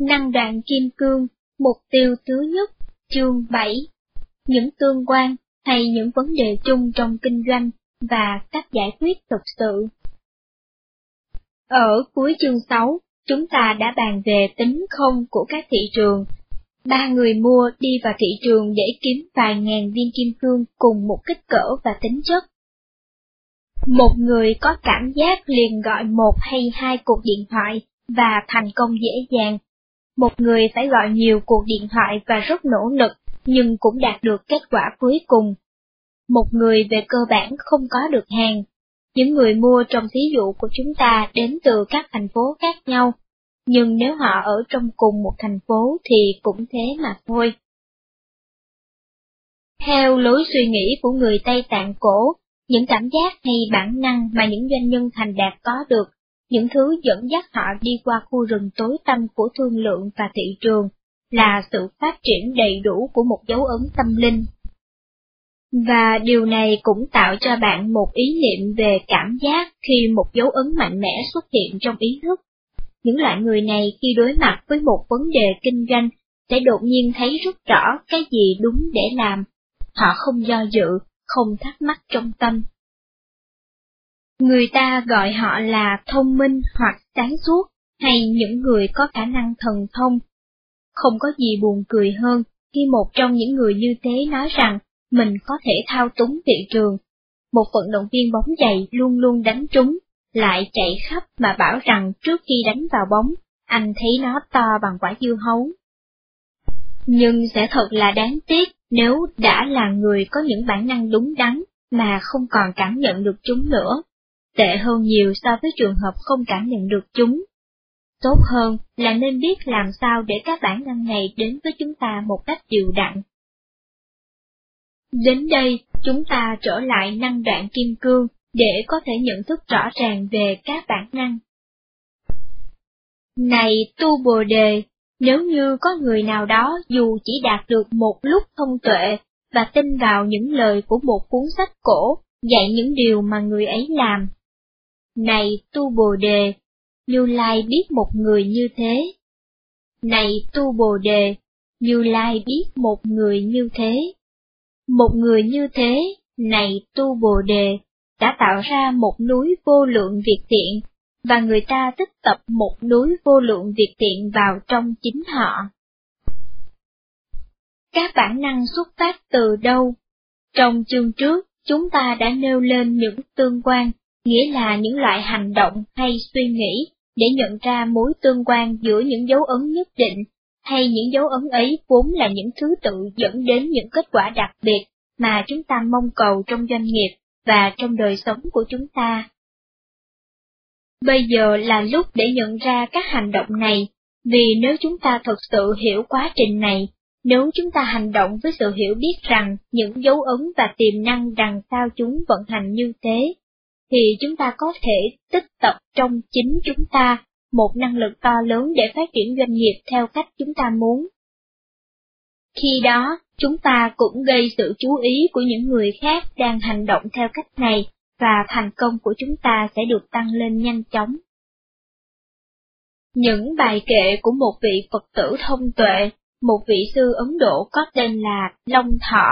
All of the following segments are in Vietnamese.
Năng đoạn kim cương, mục tiêu thứ nhất, chương 7. Những tương quan hay những vấn đề chung trong kinh doanh và cách giải quyết thực sự. Ở cuối chương 6, chúng ta đã bàn về tính không của các thị trường. Ba người mua đi vào thị trường để kiếm vài ngàn viên kim cương cùng một kích cỡ và tính chất. Một người có cảm giác liền gọi một hay hai cuộc điện thoại và thành công dễ dàng. Một người phải gọi nhiều cuộc điện thoại và rất nỗ lực, nhưng cũng đạt được kết quả cuối cùng. Một người về cơ bản không có được hàng. Những người mua trong thí dụ của chúng ta đến từ các thành phố khác nhau, nhưng nếu họ ở trong cùng một thành phố thì cũng thế mà thôi. Theo lối suy nghĩ của người Tây Tạng cổ, những cảm giác hay bản năng mà những doanh nhân thành đạt có được, những thứ dẫn dắt họ đi qua khu rừng tối tăm của thương lượng và thị trường, là sự phát triển đầy đủ của một dấu ấn tâm linh. Và điều này cũng tạo cho bạn một ý niệm về cảm giác khi một dấu ấn mạnh mẽ xuất hiện trong ý thức. Những loại người này khi đối mặt với một vấn đề kinh doanh sẽ đột nhiên thấy rất rõ cái gì đúng để làm. Họ không do dự, không thắc mắc trong tâm. Người ta gọi họ là thông minh hoặc sáng suốt, hay những người có khả năng thần thông. Không có gì buồn cười hơn khi một trong những người như thế nói rằng mình có thể thao túng thị trường. Một vận động viên bóng giày luôn luôn đánh trúng, lại chạy khắp mà bảo rằng trước khi đánh vào bóng, anh thấy nó to bằng quả dưa hấu. Nhưng sẽ thật là đáng tiếc nếu đã là người có những bản năng đúng đắn mà không còn cảm nhận được chúng nữa. Tệ hơn nhiều so với trường hợp không cảm nhận được chúng. Tốt hơn là nên biết làm sao để các bản năng này đến với chúng ta một cách đều đặn. Đến đây, chúng ta trở lại năng đoạn kim cương để có thể nhận thức rõ ràng về các bản năng. Này tu bồ đề, nếu như có người nào đó dù chỉ đạt được một lúc thông tuệ và tin vào những lời của một cuốn sách cổ, dạy những điều mà người ấy làm. Này tu bồ đề, Như Lai biết một người như thế. Này tu bồ đề, Như Lai biết một người như thế. Một người như thế, này tu bồ đề, đã tạo ra một núi vô lượng việc thiện và người ta tích tập một núi vô lượng việc tiện vào trong chính họ. Các bản năng xuất phát từ đâu? Trong chương trước, chúng ta đã nêu lên những tương quan, nghĩa là những loại hành động hay suy nghĩ để nhận ra mối tương quan giữa những dấu ấn nhất định, hay những dấu ấn ấy vốn là những thứ tự dẫn đến những kết quả đặc biệt mà chúng ta mong cầu trong doanh nghiệp và trong đời sống của chúng ta. Bây giờ là lúc để nhận ra các hành động này, vì nếu chúng ta thật sự hiểu quá trình này, nếu chúng ta hành động với sự hiểu biết rằng những dấu ấn và tiềm năng đằng sau chúng vận hành như thế, thì chúng ta có thể tích tập trong chính chúng ta một năng lực to lớn để phát triển doanh nghiệp theo cách chúng ta muốn. Khi đó, chúng ta cũng gây sự chú ý của những người khác đang hành động theo cách này và thành công của chúng ta sẽ được tăng lên nhanh chóng. Những bài kệ của một vị Phật tử thông tuệ, một vị sư Ấn Độ có tên là Long Thọ,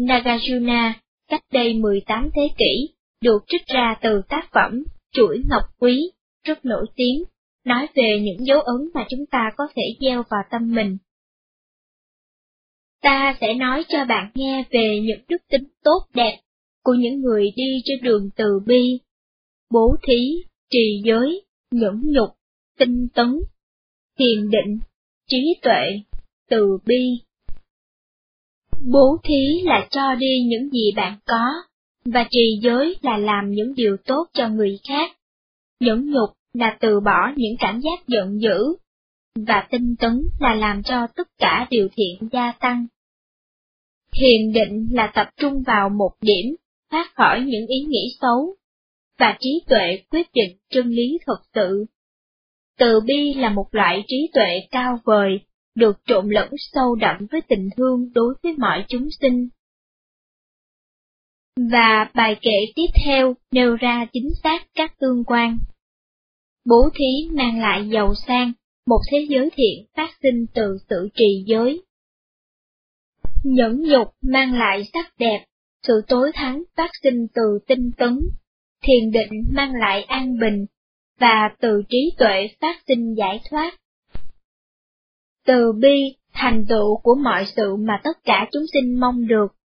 Nagarjuna, cách đây 18 thế kỷ, được trích ra từ tác phẩm Chuỗi Ngọc Quý, rất nổi tiếng, nói về những dấu ấn mà chúng ta có thể gieo vào tâm mình. Ta sẽ nói cho bạn nghe về những đức tính tốt đẹp của những người đi trên đường từ bi, bố thí, trì giới, nhẫn nhục, tinh tấn, thiền định, trí tuệ, từ bi. Bố thí là cho đi những gì bạn có, và trì giới là làm những điều tốt cho người khác. Nhẫn nhục là từ bỏ những cảm giác giận dữ, và tinh tấn là làm cho tất cả điều thiện gia tăng. Thiền định là tập trung vào một điểm thoát khỏi những ý nghĩ xấu, và trí tuệ quyết định chân lý thật sự. Từ bi là một loại trí tuệ cao vời, được trộn lẫn sâu đậm với tình thương đối với mọi chúng sinh. Và bài kệ tiếp theo nêu ra chính xác các tương quan. Bố thí mang lại giàu sang, một thế giới thiện phát sinh từ sự trì giới. Nhẫn nhục mang lại sắc đẹp, sự tối thắng phát sinh từ tinh tấn, thiền định mang lại an bình, và từ trí tuệ phát sinh giải thoát. Từ bi, thành tựu của mọi sự mà tất cả chúng sinh mong được.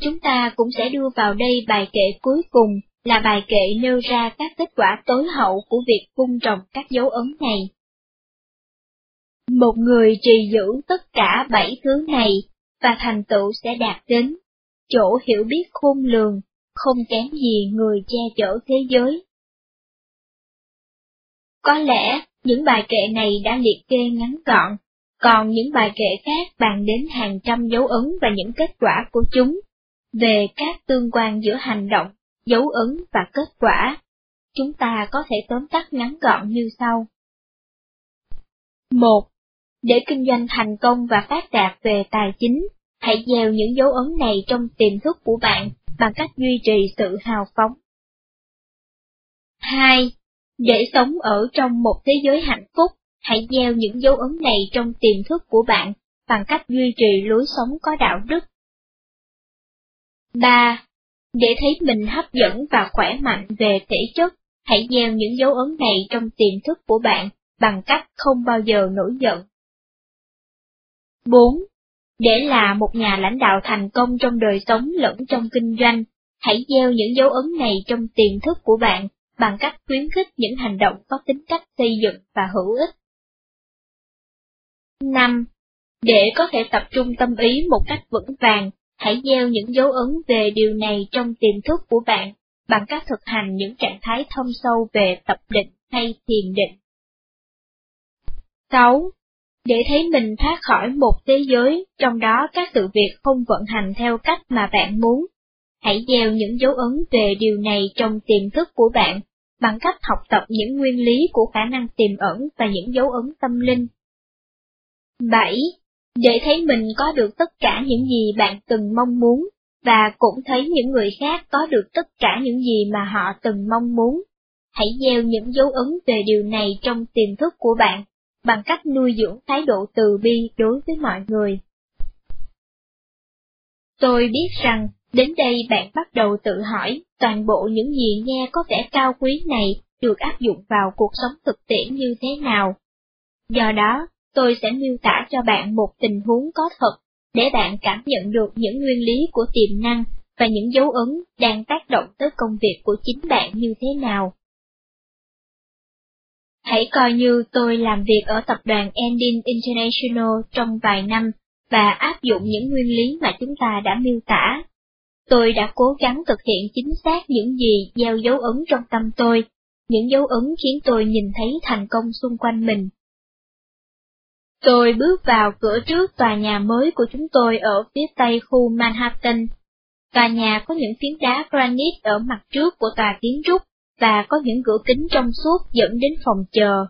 Chúng ta cũng sẽ đưa vào đây bài kệ cuối cùng là bài kệ nêu ra các kết quả tối hậu của việc vun trồng các dấu ấn này. Một người trì giữ tất cả bảy thứ này và thành tựu sẽ đạt đến chỗ hiểu biết khôn lường, không kém gì người che chở thế giới. Có lẽ những bài kệ này đã liệt kê ngắn gọn, còn những bài kệ khác bàn đến hàng trăm dấu ấn và những kết quả của chúng, về các tương quan giữa hành động, dấu ấn và kết quả. Chúng ta có thể tóm tắt ngắn gọn như sau. 1. Để kinh doanh thành công và phát đạt về tài chính, hãy gieo những dấu ấn này trong tiềm thức của bạn bằng cách duy trì sự hào phóng. 2. Để sống ở trong một thế giới hạnh phúc, hãy gieo những dấu ấn này trong tiềm thức của bạn bằng cách duy trì lối sống có đạo đức. 3. Để thấy mình hấp dẫn và khỏe mạnh về thể chất, hãy gieo những dấu ấn này trong tiềm thức của bạn bằng cách không bao giờ nổi giận. 4. Để là một nhà lãnh đạo thành công trong đời sống lẫn trong kinh doanh, hãy gieo những dấu ấn này trong tiềm thức của bạn bằng cách khuyến khích những hành động có tính cách xây dựng và hữu ích. 5. Để có thể tập trung tâm ý một cách vững vàng, hãy gieo những dấu ấn về điều này trong tiềm thức của bạn bằng cách thực hành những trạng thái thâm sâu về tập định hay thiền định. 6. Để thấy mình thoát khỏi một thế giới, trong đó các sự việc không vận hành theo cách mà bạn muốn, hãy gieo những dấu ấn về điều này trong tiềm thức của bạn bằng cách học tập những nguyên lý của khả năng tiềm ẩn và những dấu ấn tâm linh. 7. Để thấy mình có được tất cả những gì bạn từng mong muốn, và cũng thấy những người khác có được tất cả những gì mà họ từng mong muốn. Hãy gieo những dấu ấn về điều này trong tiềm thức của bạn, bằng cách nuôi dưỡng thái độ từ bi đối với mọi người. Tôi biết rằng, đến đây bạn bắt đầu tự hỏi, toàn bộ những gì nghe có vẻ cao quý này được áp dụng vào cuộc sống thực tiễn như thế nào. Do đó, tôi sẽ miêu tả cho bạn một tình huống có thật, để bạn cảm nhận được những nguyên lý của tiềm năng và những dấu ấn đang tác động tới công việc của chính bạn như thế nào. Hãy coi như tôi làm việc ở tập đoàn Endin International trong vài năm và áp dụng những nguyên lý mà chúng ta đã miêu tả. Tôi đã cố gắng thực hiện chính xác những gì gieo dấu ấn trong tâm tôi, những dấu ấn khiến tôi nhìn thấy thành công xung quanh mình. Tôi bước vào cửa trước tòa nhà mới của chúng tôi ở phía tây khu Manhattan. Tòa nhà có những phiến đá granite ở mặt trước của tòa kiến trúc và có những cửa kính trong suốt dẫn đến phòng chờ.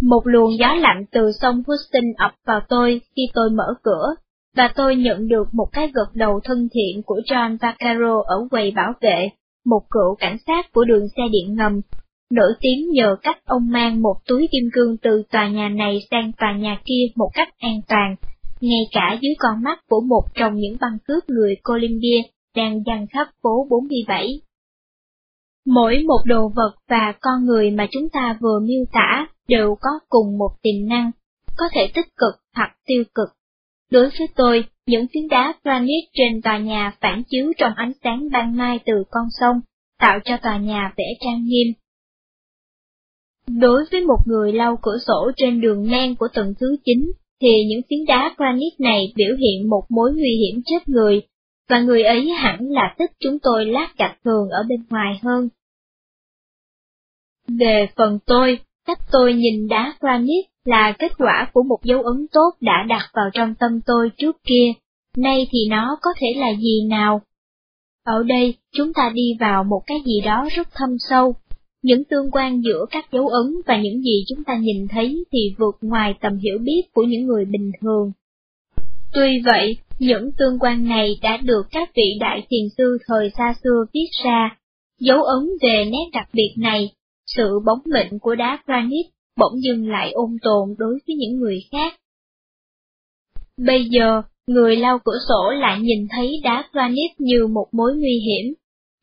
Một luồng gió lạnh từ sông Hudson ập vào tôi khi tôi mở cửa, và tôi nhận được một cái gật đầu thân thiện của John Vaccaro ở quầy bảo vệ, một cựu cảnh sát của đường xe điện ngầm, nổi tiếng nhờ cách ông mang một túi kim cương từ tòa nhà này sang tòa nhà kia một cách an toàn, ngay cả dưới con mắt của một trong những băng cướp người Colombia đang dằn khắp phố 47. Mỗi một đồ vật và con người mà chúng ta vừa miêu tả đều có cùng một tiềm năng, có thể tích cực hoặc tiêu cực. Đối với tôi, những phiến đá granite trên tòa nhà phản chiếu trong ánh sáng ban mai từ con sông, tạo cho tòa nhà vẻ trang nghiêm. Đối với một người lau cửa sổ trên đường ngang của tầng thứ 9, thì những phiến đá granite này biểu hiện một mối nguy hiểm chết người, và người ấy hẳn là thích chúng tôi lát gạch thường ở bên ngoài hơn. Về phần tôi, cách tôi nhìn đá granite là kết quả của một dấu ấn tốt đã đặt vào trong tâm tôi trước kia, nay thì nó có thể là gì nào? Ở đây, chúng ta đi vào một cái gì đó rất thâm sâu. Những tương quan giữa các dấu ấn và những gì chúng ta nhìn thấy thì vượt ngoài tầm hiểu biết của những người bình thường. Tuy vậy, những tương quan này đã được các vị đại thiền sư thời xa xưa viết ra. Dấu ấn về nét đặc biệt này, sự bóng mịn của đá granite bỗng dưng lại ôn tồn đối với những người khác. Bây giờ, người lau cửa sổ lại nhìn thấy đá granite như một mối nguy hiểm.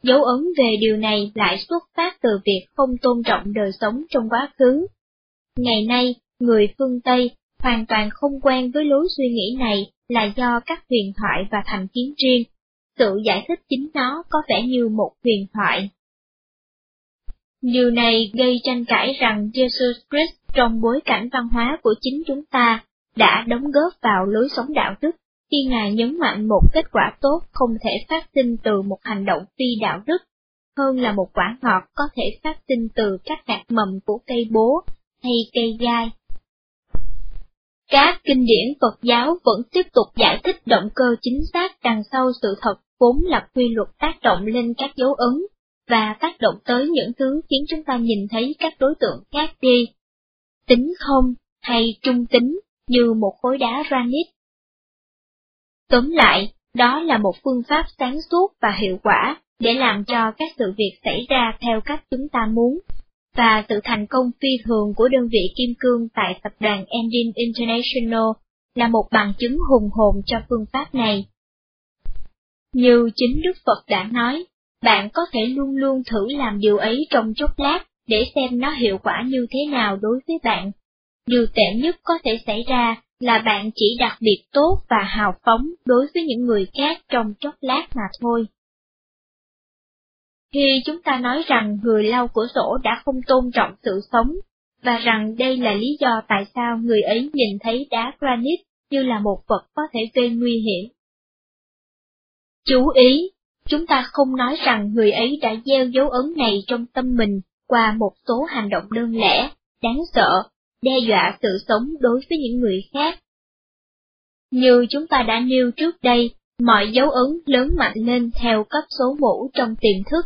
Dấu ấn về điều này lại xuất phát từ việc không tôn trọng đời sống trong quá khứ. Ngày nay, người phương Tây hoàn toàn không quen với lối suy nghĩ này là do các huyền thoại và thành kiến riêng. Sự giải thích chính nó có vẻ như một huyền thoại. Điều này gây tranh cãi rằng Jesus Christ trong bối cảnh văn hóa của chính chúng ta đã đóng góp vào lối sống đạo đức khi Ngài nhấn mạnh một kết quả tốt không thể phát sinh từ một hành động phi đạo đức, hơn là một quả ngọt có thể phát sinh từ các hạt mầm của cây bố hay cây gai. Các kinh điển Phật giáo vẫn tiếp tục giải thích động cơ chính xác đằng sau sự thật vốn là quy luật tác động lên các dấu ấn, và tác động tới những thứ khiến chúng ta nhìn thấy các đối tượng khác đi. Tính không hay trung tính như một khối đá granite. Tóm lại, đó là một phương pháp sáng suốt và hiệu quả để làm cho các sự việc xảy ra theo cách chúng ta muốn, và sự thành công phi thường của đơn vị Kim Cương tại tập đoàn Engine International là một bằng chứng hùng hồn cho phương pháp này. Như chính Đức Phật đã nói, bạn có thể luôn luôn thử làm điều ấy trong chốc lát để xem nó hiệu quả như thế nào đối với bạn. Điều tệ nhất có thể xảy ra là bạn chỉ đặc biệt tốt và hào phóng đối với những người khác trong chốc lát mà thôi. Khi chúng ta nói rằng người lau cửa sổ đã không tôn trọng sự sống, và rằng đây là lý do tại sao người ấy nhìn thấy đá granite như là một vật có thể gây nguy hiểm. Chú ý, chúng ta không nói rằng người ấy đã gieo dấu ấn này trong tâm mình qua một số hành động đơn lẻ, đáng sợ, đe dọa sự sống đối với những người khác. Như chúng ta đã nêu trước đây, mọi dấu ấn lớn mạnh lên theo cấp số mũ trong tiềm thức,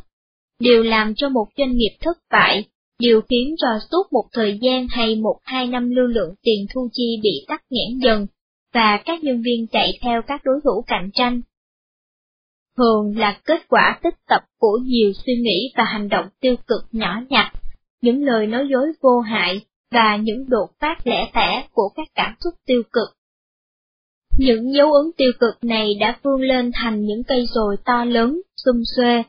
đều làm cho một doanh nghiệp thất bại, điều khiến cho suốt một thời gian hay một hai năm lưu lượng tiền thu chi bị tắt nghẽn dần, và các nhân viên chạy theo các đối thủ cạnh tranh. Thường là kết quả tích tập của nhiều suy nghĩ và hành động tiêu cực nhỏ nhặt, những lời nói dối vô hại và những đột phát lẻ tẻ của các cảm xúc tiêu cực. Những dấu ấn tiêu cực này đã vươn lên thành những cây rồi to lớn, xung xuê,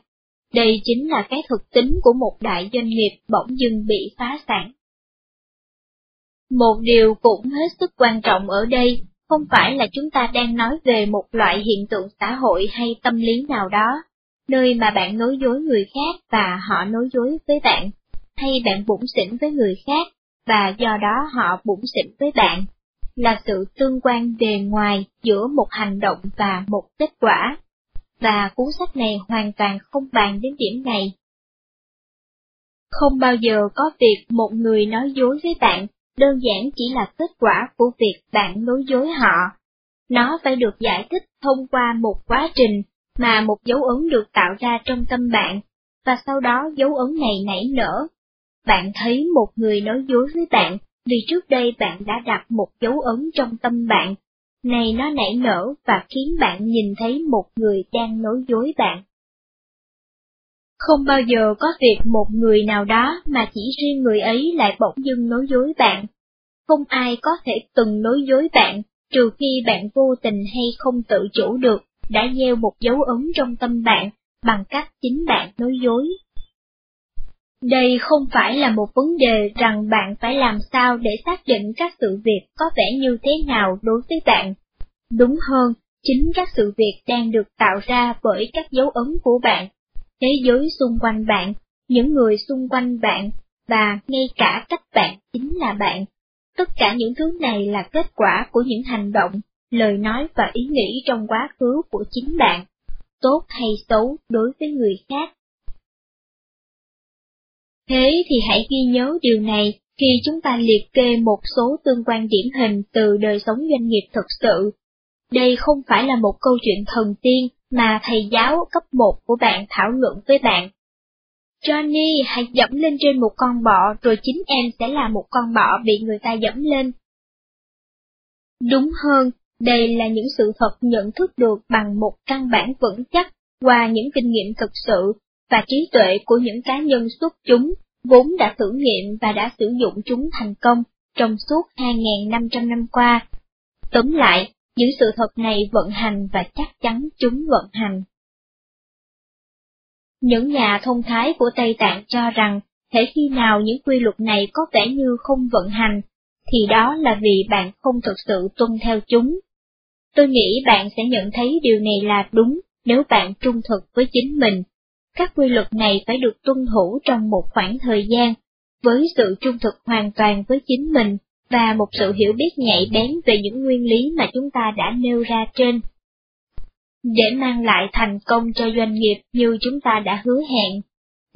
đây chính là cái thực tính của một đại doanh nghiệp bỗng dưng bị phá sản. Một điều cũng hết sức quan trọng ở đây, không phải là chúng ta đang nói về một loại hiện tượng xã hội hay tâm lý nào đó, nơi mà bạn nói dối người khác và họ nói dối với bạn, hay bạn bụng xỉn với người khác, và do đó họ bụng xỉn với bạn, là sự tương quan bề ngoài giữa một hành động và một kết quả và cuốn sách này hoàn toàn không bàn đến điểm này. Không bao giờ có việc một người nói dối với bạn, đơn giản chỉ là kết quả của việc bạn nói dối họ. Nó phải được giải thích thông qua một quá trình mà một dấu ấn được tạo ra trong tâm bạn, và sau đó dấu ấn này nảy nở. Bạn thấy một người nói dối với bạn vì trước đây bạn đã đặt một dấu ấn trong tâm bạn này nó nảy nở và khiến bạn nhìn thấy một người đang nói dối bạn. Không bao giờ có việc một người nào đó mà chỉ riêng người ấy lại bỗng dưng nói dối bạn. Không ai có thể từng nói dối bạn, trừ khi bạn vô tình hay không tự chủ được, đã gieo một dấu ấn trong tâm bạn, bằng cách chính bạn nói dối. Đây không phải là một vấn đề rằng bạn phải làm sao để xác định các sự việc có vẻ như thế nào đối với bạn. Đúng hơn, chính các sự việc đang được tạo ra bởi các dấu ấn của bạn, thế giới xung quanh bạn, những người xung quanh bạn, và ngay cả cách bạn chính là bạn. Tất cả những thứ này là kết quả của những hành động, lời nói và ý nghĩ trong quá khứ của chính bạn, tốt hay xấu đối với người khác. Thế thì hãy ghi nhớ điều này khi chúng ta liệt kê một số tương quan điển hình từ đời sống doanh nghiệp thực sự. Đây không phải là một câu chuyện thần tiên mà thầy giáo cấp 1 của bạn thảo luận với bạn. Johnny, hãy dẫm lên trên một con bọ rồi chính em sẽ là một con bọ bị người ta dẫm lên. Đúng hơn, đây là những sự thật nhận thức được bằng một căn bản vững chắc qua những kinh nghiệm thực sự và trí tuệ của những cá nhân xuất chúng vốn đã thử nghiệm và đã sử dụng chúng thành công trong suốt 2.500 năm qua. Tóm lại, những sự thật này vận hành và chắc chắn chúng vận hành. Những nhà thông thái của Tây Tạng cho rằng, thể khi nào những quy luật này có vẻ như không vận hành, thì đó là vì bạn không thực sự tuân theo chúng. Tôi nghĩ bạn sẽ nhận thấy điều này là đúng nếu bạn trung thực với chính mình. Các quy luật này phải được tuân thủ trong một khoảng thời gian, với sự trung thực hoàn toàn với chính mình và một sự hiểu biết nhạy bén về những nguyên lý mà chúng ta đã nêu ra trên. Để mang lại thành công cho doanh nghiệp như chúng ta đã hứa hẹn,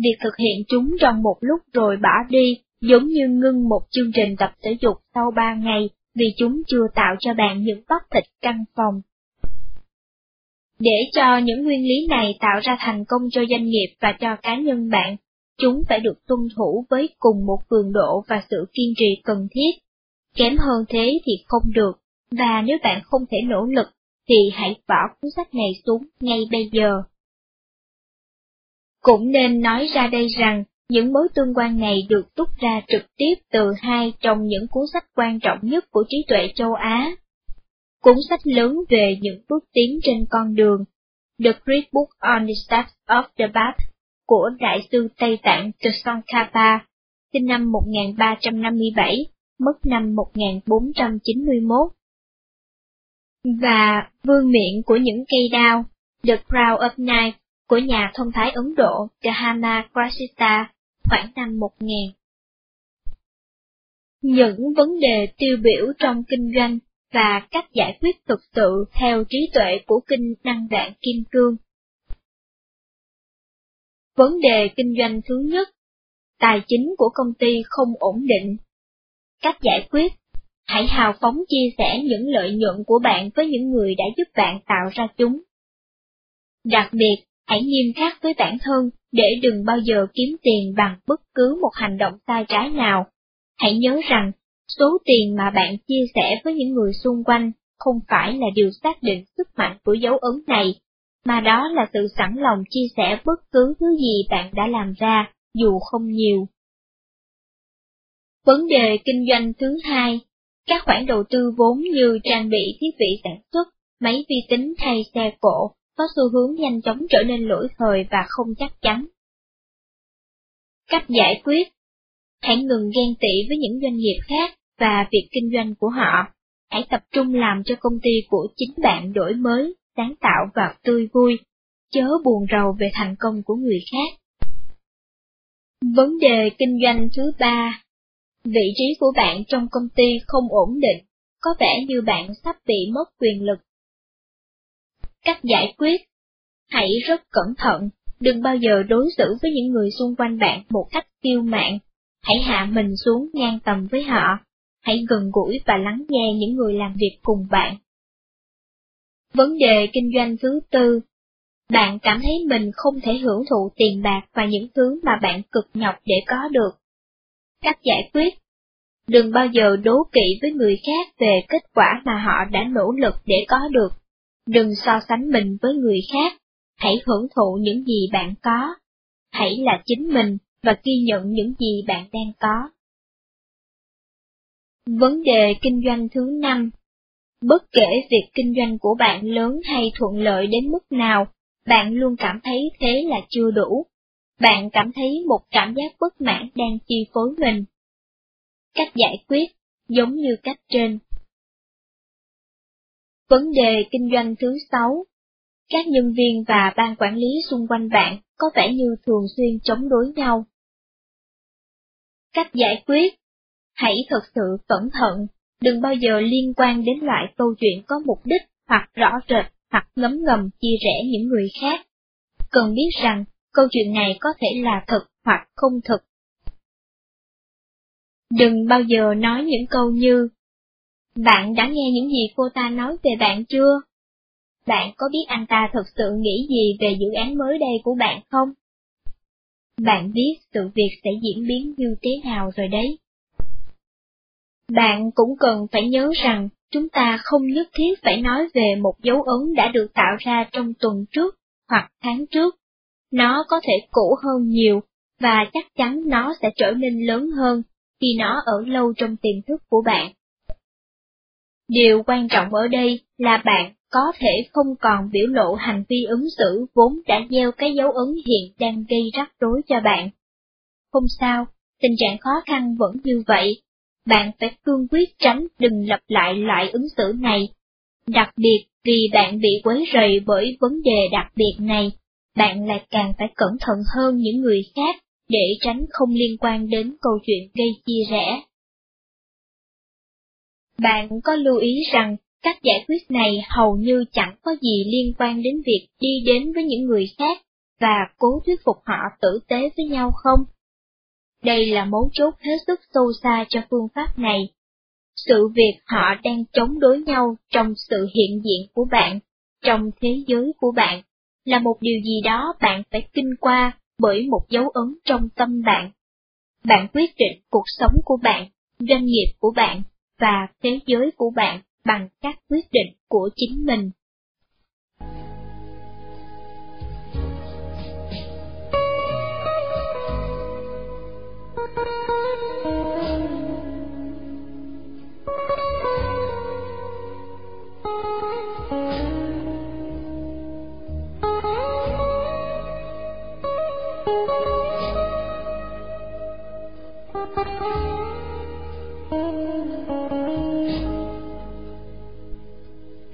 việc thực hiện chúng trong một lúc rồi bỏ đi giống như ngưng một chương trình tập thể dục sau ba ngày vì chúng chưa tạo cho bạn những bắp thịt căng phòng. Để cho những nguyên lý này tạo ra thành công cho doanh nghiệp và cho cá nhân bạn, chúng phải được tuân thủ với cùng một cường độ và sự kiên trì cần thiết. Kém hơn thế thì không được, và nếu bạn không thể nỗ lực, thì hãy bỏ cuốn sách này xuống ngay bây giờ. Cũng nên nói ra đây rằng, những mối tương quan này được rút ra trực tiếp từ hai trong những cuốn sách quan trọng nhất của trí tuệ châu Á. Cuốn sách lớn về những bước tiến trên con đường, The Great Book on the Steps of the Path của Đại sư Tây Tạng Tsongkhapa, sinh năm 1357, mất năm 1491. Và Vương miệng của những cây đao, The Crown of Knife của nhà thông thái Ấn Độ Dhamma Krasita khoảng năm 1000. Những vấn đề tiêu biểu trong kinh doanh và cách giải quyết thực sự theo trí tuệ của kinh năng đạn kim cương. Vấn đề kinh doanh thứ nhất, tài chính của công ty không ổn định. Cách giải quyết, hãy hào phóng chia sẻ những lợi nhuận của bạn với những người đã giúp bạn tạo ra chúng. Đặc biệt, hãy nghiêm khắc với bản thân để đừng bao giờ kiếm tiền bằng bất cứ một hành động sai trái nào. Hãy nhớ rằng, số tiền mà bạn chia sẻ với những người xung quanh không phải là điều xác định sức mạnh của dấu ấn này, mà đó là sự sẵn lòng chia sẻ bất cứ thứ gì bạn đã làm ra, dù không nhiều. Vấn đề kinh doanh thứ hai, các khoản đầu tư vốn như trang bị thiết bị sản xuất, máy vi tính hay xe cộ có xu hướng nhanh chóng trở nên lỗi thời và không chắc chắn. Cách giải quyết Hãy ngừng ghen tị với những doanh nghiệp khác và việc kinh doanh của họ. Hãy tập trung làm cho công ty của chính bạn đổi mới, sáng tạo và tươi vui, chớ buồn rầu về thành công của người khác. Vấn đề kinh doanh thứ ba Vị trí của bạn trong công ty không ổn định, có vẻ như bạn sắp bị mất quyền lực Cách giải quyết Hãy rất cẩn thận, đừng bao giờ đối xử với những người xung quanh bạn một cách kiêu mạn. Hãy hạ mình xuống ngang tầm với họ, hãy gần gũi và lắng nghe những người làm việc cùng bạn. Vấn đề kinh doanh thứ tư Bạn cảm thấy mình không thể hưởng thụ tiền bạc và những thứ mà bạn cực nhọc để có được. Cách giải quyết Đừng bao giờ đố kỵ với người khác về kết quả mà họ đã nỗ lực để có được. Đừng so sánh mình với người khác, hãy hưởng thụ những gì bạn có. Hãy là chính mình và ghi nhận những gì bạn đang có. Vấn đề kinh doanh thứ năm Bất kể việc kinh doanh của bạn lớn hay thuận lợi đến mức nào, bạn luôn cảm thấy thế là chưa đủ. Bạn cảm thấy một cảm giác bất mãn đang chi phối mình. Cách giải quyết, giống như cách trên, Vấn đề kinh doanh thứ sáu Các nhân viên và ban quản lý xung quanh bạn có vẻ như thường xuyên chống đối nhau. Cách giải quyết Hãy thật sự cẩn thận, đừng bao giờ liên quan đến loại câu chuyện có mục đích hoặc rõ rệt hoặc ngấm ngầm chia rẽ những người khác. Cần biết rằng, câu chuyện này có thể là thật hoặc không thật. Đừng bao giờ nói những câu như, bạn đã nghe những gì cô ta nói về bạn chưa? Bạn có biết anh ta thực sự nghĩ gì về dự án mới đây của bạn không? Bạn biết sự việc sẽ diễn biến như thế nào rồi đấy. Bạn cũng cần phải nhớ rằng, chúng ta không nhất thiết phải nói về một dấu ấn đã được tạo ra trong tuần trước hoặc tháng trước. Nó có thể cũ hơn nhiều, và chắc chắn nó sẽ trở nên lớn hơn khi nó ở lâu trong tiềm thức của bạn. Điều quan trọng ở đây là bạn có thể không còn biểu lộ hành vi ứng xử vốn đã gieo cái dấu ấn hiện đang gây rắc rối cho bạn. Không sao, tình trạng khó khăn vẫn như vậy, bạn phải cương quyết tránh đừng lặp lại loại ứng xử này. Đặc biệt vì bạn bị quấy rầy bởi vấn đề đặc biệt này, bạn lại càng phải cẩn thận hơn những người khác để tránh không liên quan đến câu chuyện gây chia rẽ. Bạn có lưu ý rằng cách giải quyết này hầu như chẳng có gì liên quan đến việc đi đến với những người khác và cố thuyết phục họ tử tế với nhau không? Đây là mấu chốt hết sức sâu xa cho phương pháp này. Sự việc họ đang chống đối nhau trong sự hiện diện của bạn, trong thế giới của bạn, là một điều gì đó bạn phải kinh qua bởi một dấu ấn trong tâm bạn. Bạn quyết định cuộc sống của bạn, doanh nghiệp của bạn và thế giới của bạn bằng các quyết định của chính mình.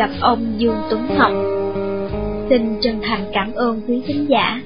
gặp ông Dương Tuấn Học. Xin chân thành cảm ơn quý khán giả.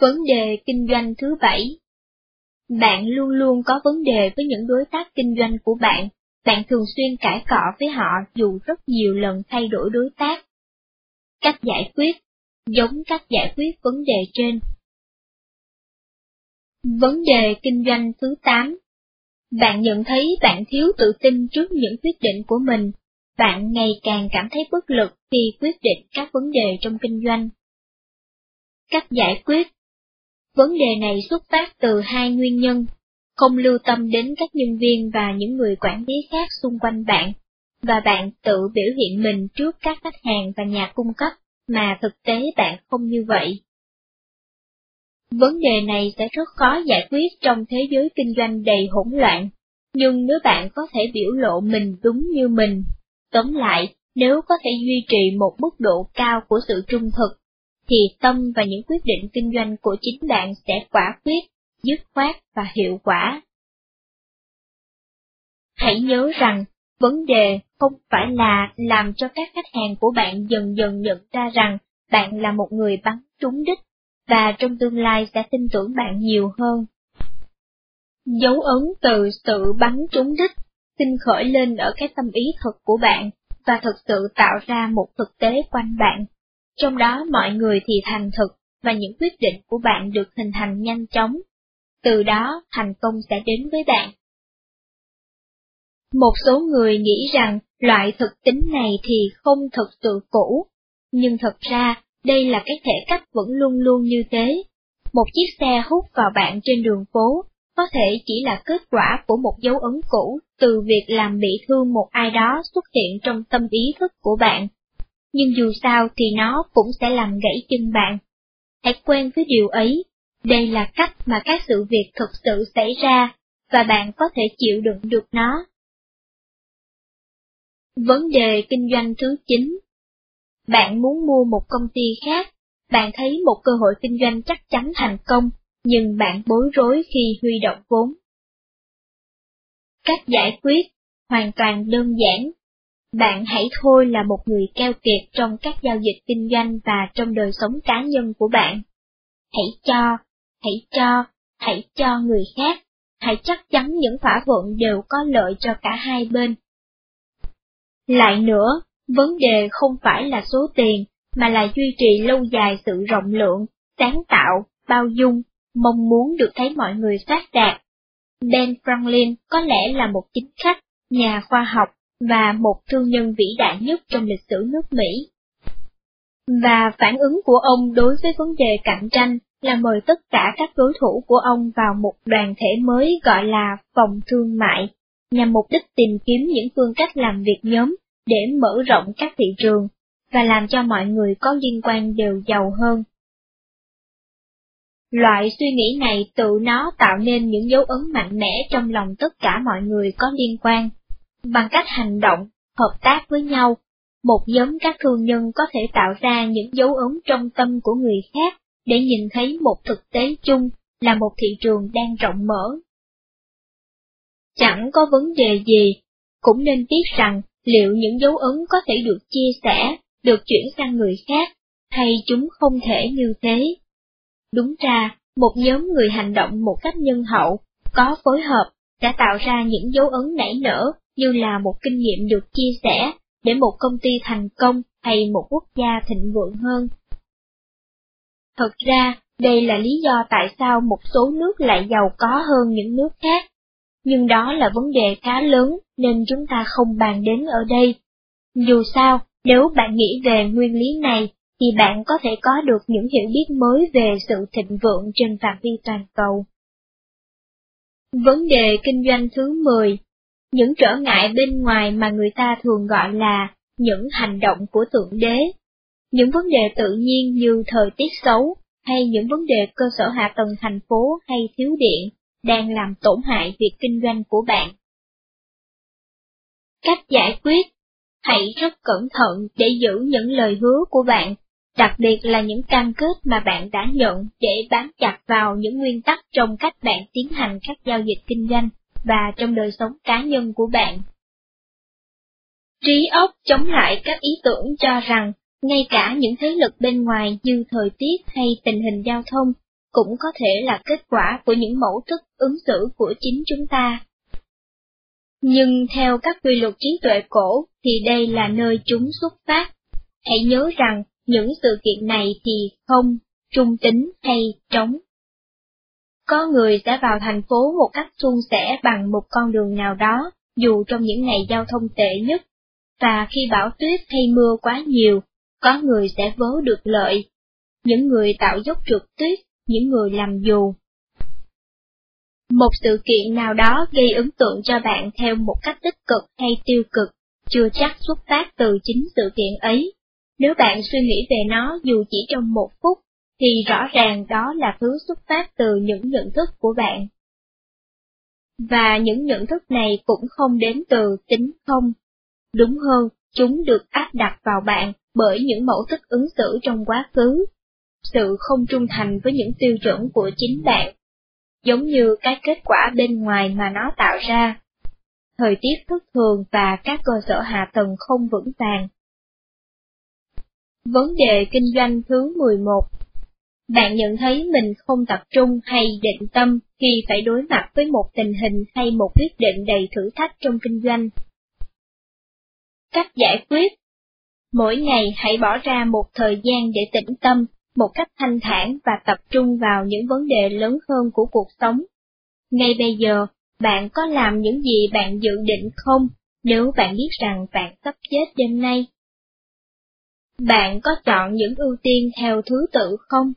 Vấn đề kinh doanh thứ bảy Bạn luôn luôn có vấn đề với những đối tác kinh doanh của bạn, bạn thường xuyên cãi cọ với họ dù rất nhiều lần thay đổi đối tác. Cách giải quyết Giống cách giải quyết vấn đề trên. Vấn đề kinh doanh thứ 8 Bạn nhận thấy bạn thiếu tự tin trước những quyết định của mình, bạn ngày càng cảm thấy bất lực khi quyết định các vấn đề trong kinh doanh. Cách giải quyết Vấn đề này xuất phát từ hai nguyên nhân, không lưu tâm đến các nhân viên và những người quản lý khác xung quanh bạn, và bạn tự biểu hiện mình trước các khách hàng và nhà cung cấp, mà thực tế bạn không như vậy. Vấn đề này sẽ rất khó giải quyết trong thế giới kinh doanh đầy hỗn loạn, nhưng nếu bạn có thể biểu lộ mình đúng như mình, tóm lại, nếu có thể duy trì một mức độ cao của sự trung thực, thì tâm và những quyết định kinh doanh của chính bạn sẽ quả quyết, dứt khoát và hiệu quả. Hãy nhớ rằng, vấn đề không phải là làm cho các khách hàng của bạn dần dần nhận ra rằng bạn là một người bắn trúng đích, và trong tương lai sẽ tin tưởng bạn nhiều hơn. Dấu ấn từ sự bắn trúng đích sinh khởi lên ở cái tâm ý thật của bạn, và thực sự tạo ra một thực tế quanh bạn. Trong đó mọi người thì thành thực, và những quyết định của bạn được hình thành nhanh chóng. Từ đó thành công sẽ đến với bạn. Một số người nghĩ rằng loại thực tính này thì không thực sự cũ, nhưng thật ra đây là cái thể cách vẫn luôn luôn như thế. Một chiếc xe hút vào bạn trên đường phố, có thể chỉ là kết quả của một dấu ấn cũ từ việc làm bị thương một ai đó xuất hiện trong tâm ý thức của bạn. Nhưng dù sao thì nó cũng sẽ làm gãy chân bạn. Hãy quen với điều ấy, đây là cách mà các sự việc thực sự xảy ra, và bạn có thể chịu đựng được nó. Vấn đề kinh doanh thứ 9 Bạn muốn mua một công ty khác, bạn thấy một cơ hội kinh doanh chắc chắn thành công, nhưng bạn bối rối khi huy động vốn. Cách giải quyết, hoàn toàn đơn giản. Bạn hãy thôi là một người keo kiệt trong các giao dịch kinh doanh và trong đời sống cá nhân của bạn. Hãy cho, hãy cho, hãy cho người khác, hãy chắc chắn những thỏa thuận đều có lợi cho cả hai bên. Lại nữa, vấn đề không phải là số tiền, mà là duy trì lâu dài sự rộng lượng, sáng tạo, bao dung, mong muốn được thấy mọi người phát đạt. Ben Franklin có lẽ là một chính khách, nhà khoa học và một thương nhân vĩ đại nhất trong lịch sử nước Mỹ. Và phản ứng của ông đối với vấn đề cạnh tranh là mời tất cả các đối thủ của ông vào một đoàn thể mới gọi là phòng thương mại, nhằm mục đích tìm kiếm những phương cách làm việc nhóm để mở rộng các thị trường, và làm cho mọi người có liên quan đều giàu hơn. Loại suy nghĩ này tự nó tạo nên những dấu ấn mạnh mẽ trong lòng tất cả mọi người có liên quan. Bằng cách hành động, hợp tác với nhau, một nhóm các thương nhân có thể tạo ra những dấu ấn trong tâm của người khác để nhìn thấy một thực tế chung là một thị trường đang rộng mở. Chẳng có vấn đề gì, cũng nên biết rằng liệu những dấu ấn có thể được chia sẻ, được chuyển sang người khác, hay chúng không thể như thế. Đúng ra, một nhóm người hành động một cách nhân hậu, có phối hợp, đã tạo ra những dấu ấn nảy nở như là một kinh nghiệm được chia sẻ để một công ty thành công hay một quốc gia thịnh vượng hơn. Thật ra, đây là lý do tại sao một số nước lại giàu có hơn những nước khác. Nhưng đó là vấn đề khá lớn nên chúng ta không bàn đến ở đây. Dù sao, nếu bạn nghĩ về nguyên lý này thì bạn có thể có được những hiểu biết mới về sự thịnh vượng trên phạm vi toàn cầu. Vấn đề kinh doanh thứ 10 những trở ngại bên ngoài mà người ta thường gọi là những hành động của Thượng Đế. Những vấn đề tự nhiên như thời tiết xấu, hay những vấn đề cơ sở hạ tầng thành phố hay thiếu điện, đang làm tổn hại việc kinh doanh của bạn. Cách giải quyết Hãy rất cẩn thận để giữ những lời hứa của bạn đặc biệt là những cam kết mà bạn đã nhận để bám chặt vào những nguyên tắc trong cách bạn tiến hành các giao dịch kinh doanh và trong đời sống cá nhân của bạn. Trí óc chống lại các ý tưởng cho rằng, ngay cả những thế lực bên ngoài như thời tiết hay tình hình giao thông, cũng có thể là kết quả của những mẫu thức ứng xử của chính chúng ta. Nhưng theo các quy luật trí tuệ cổ thì đây là nơi chúng xuất phát. Hãy nhớ rằng những sự kiện này thì không, trung tính hay trống. Có người sẽ vào thành phố một cách suôn sẻ bằng một con đường nào đó, dù trong những ngày giao thông tệ nhất, và khi bão tuyết hay mưa quá nhiều, có người sẽ vớ được lợi. Những người tạo dốc trượt tuyết, những người làm dù. Một sự kiện nào đó gây ấn tượng cho bạn theo một cách tích cực hay tiêu cực, chưa chắc xuất phát từ chính sự kiện ấy. Nếu bạn suy nghĩ về nó dù chỉ trong một phút, thì rõ ràng đó là thứ xuất phát từ những nhận thức của bạn. Và những nhận thức này cũng không đến từ tính không. Đúng hơn, chúng được áp đặt vào bạn bởi những mẫu thức ứng xử trong quá khứ. Sự không trung thành với những tiêu chuẩn của chính bạn, giống như cái kết quả bên ngoài mà nó tạo ra. Thời tiết thất thường và các cơ sở hạ tầng không vững vàng. Vấn đề kinh doanh thứ 11 bạn nhận thấy mình không tập trung hay định tâm khi phải đối mặt với một tình hình hay một quyết định đầy thử thách trong kinh doanh. Cách giải quyết Mỗi ngày hãy bỏ ra một thời gian để tĩnh tâm, một cách thanh thản và tập trung vào những vấn đề lớn hơn của cuộc sống. Ngay bây giờ, bạn có làm những gì bạn dự định không, nếu bạn biết rằng bạn sắp chết đêm nay? Bạn có chọn những ưu tiên theo thứ tự không?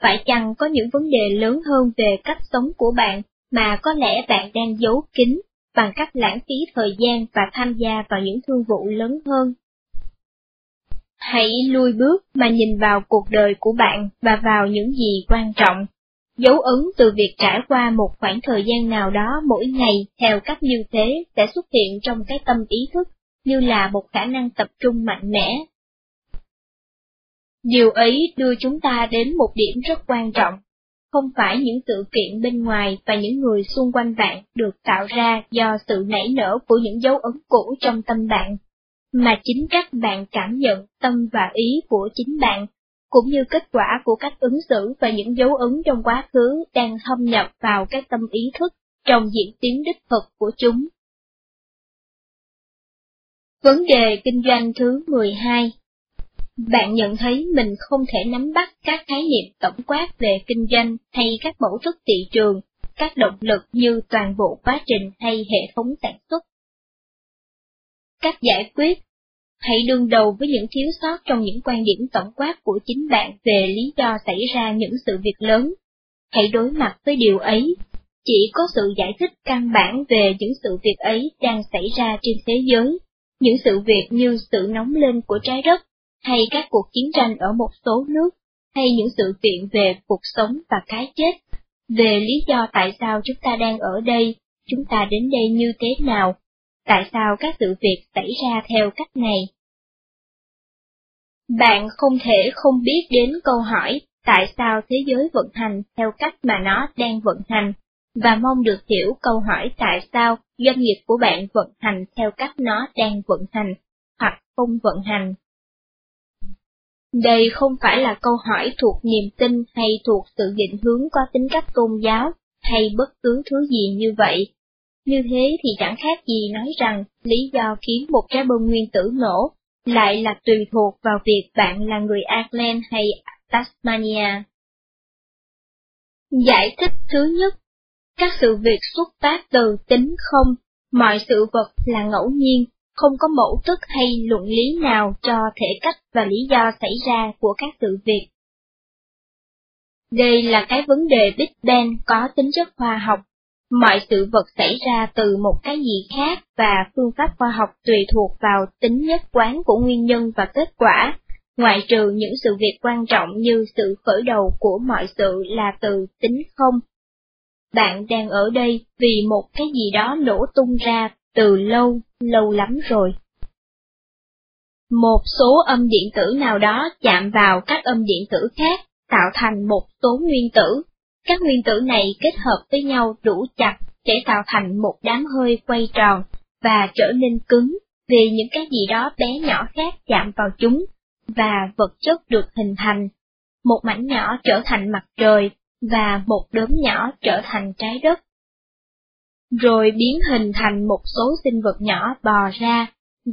Phải chăng có những vấn đề lớn hơn về cách sống của bạn mà có lẽ bạn đang giấu kín bằng cách lãng phí thời gian và tham gia vào những thương vụ lớn hơn? Hãy lui bước mà nhìn vào cuộc đời của bạn và vào những gì quan trọng. Dấu ấn từ việc trải qua một khoảng thời gian nào đó mỗi ngày theo cách như thế sẽ xuất hiện trong cái tâm ý thức như là một khả năng tập trung mạnh mẽ. Điều ấy đưa chúng ta đến một điểm rất quan trọng. Không phải những sự kiện bên ngoài và những người xung quanh bạn được tạo ra do sự nảy nở của những dấu ấn cũ trong tâm bạn mà chính các bạn cảm nhận tâm và ý của chính bạn, cũng như kết quả của cách ứng xử và những dấu ấn trong quá khứ đang thâm nhập vào các tâm ý thức trong diễn tiến đích thực của chúng. Vấn đề kinh doanh thứ 12 bạn nhận thấy mình không thể nắm bắt các khái niệm tổng quát về kinh doanh hay các mẫu thức thị trường, các động lực như toàn bộ quá trình hay hệ thống sản xuất Cách giải quyết Hãy đương đầu với những thiếu sót trong những quan điểm tổng quát của chính bạn về lý do xảy ra những sự việc lớn. Hãy đối mặt với điều ấy. Chỉ có sự giải thích căn bản về những sự việc ấy đang xảy ra trên thế giới, những sự việc như sự nóng lên của trái đất, hay các cuộc chiến tranh ở một số nước, hay những sự kiện về cuộc sống và cái chết, về lý do tại sao chúng ta đang ở đây, chúng ta đến đây như thế nào, tại sao các sự việc xảy ra theo cách này. Bạn không thể không biết đến câu hỏi tại sao thế giới vận hành theo cách mà nó đang vận hành, và mong được hiểu câu hỏi tại sao doanh nghiệp của bạn vận hành theo cách nó đang vận hành, hoặc không vận hành. Đây không phải là câu hỏi thuộc niềm tin hay thuộc sự định hướng có tính cách tôn giáo, hay bất cứ thứ gì như vậy, như thế thì chẳng khác gì nói rằng lý do khiến một trái bom nguyên tử nổ lại là tùy thuộc vào việc bạn là người Ireland hay Tasmania. Giải thích thứ nhất, các sự việc xuất phát từ tính không, mọi sự vật là ngẫu nhiên, không có mẫu thức hay luận lý nào cho thể cách và lý do xảy ra của các sự việc. Đây là cái vấn đề Big Bang có tính chất khoa học Mọi sự vật xảy ra từ một cái gì khác và phương pháp khoa học tùy thuộc vào tính nhất quán của nguyên nhân và kết quả, ngoại trừ những sự việc quan trọng như sự khởi đầu của mọi sự là từ tính không. Bạn đang ở đây vì một cái gì đó nổ tung ra từ lâu, lâu lắm rồi. Một số âm điện tử nào đó chạm vào các âm điện tử khác, tạo thành một tố nguyên tử, các nguyên tử này kết hợp với nhau đủ chặt để tạo thành một đám hơi quay tròn và trở nên cứng vì những cái gì đó bé nhỏ khác chạm vào chúng, và vật chất được hình thành. Một mảnh nhỏ trở thành mặt trời, và một đốm nhỏ trở thành trái đất. Rồi biến hình thành một số sinh vật nhỏ bò ra,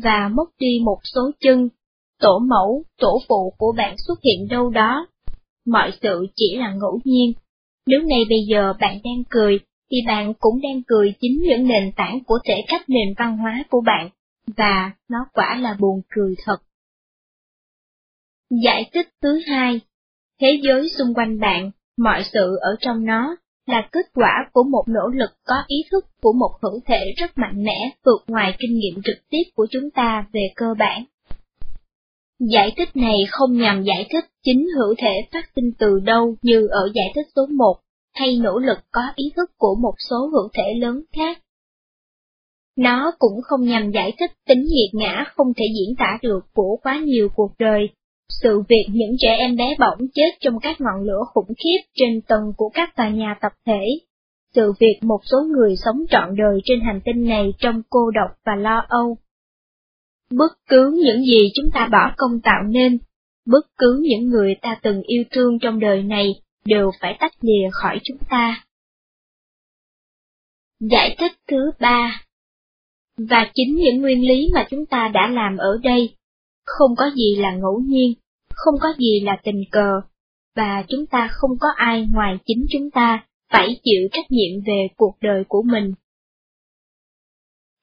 và mất đi một số chân. Tổ mẫu, tổ phụ của bạn xuất hiện đâu đó. Mọi sự chỉ là ngẫu nhiên. Nếu ngay bây giờ bạn đang cười, thì bạn cũng đang cười chính những nền tảng của thể cách nền văn hóa của bạn, và nó quả là buồn cười thật. Giải thích thứ hai, thế giới xung quanh bạn, mọi sự ở trong nó, là kết quả của một nỗ lực có ý thức của một hữu thể rất mạnh mẽ vượt ngoài kinh nghiệm trực tiếp của chúng ta về cơ bản. Giải thích này không nhằm giải thích chính hữu thể phát sinh từ đâu như ở giải thích số 1, hay nỗ lực có ý thức của một số hữu thể lớn khác. Nó cũng không nhằm giải thích tính nghiệt ngã không thể diễn tả được của quá nhiều cuộc đời, sự việc những trẻ em bé bỏng chết trong các ngọn lửa khủng khiếp trên tầng của các tòa nhà tập thể, sự việc một số người sống trọn đời trên hành tinh này trong cô độc và lo âu. Bất cứ những gì chúng ta bỏ công tạo nên, bất cứ những người ta từng yêu thương trong đời này đều phải tách lìa khỏi chúng ta. Giải thích thứ ba Và chính những nguyên lý mà chúng ta đã làm ở đây, không có gì là ngẫu nhiên, không có gì là tình cờ, và chúng ta không có ai ngoài chính chúng ta phải chịu trách nhiệm về cuộc đời của mình.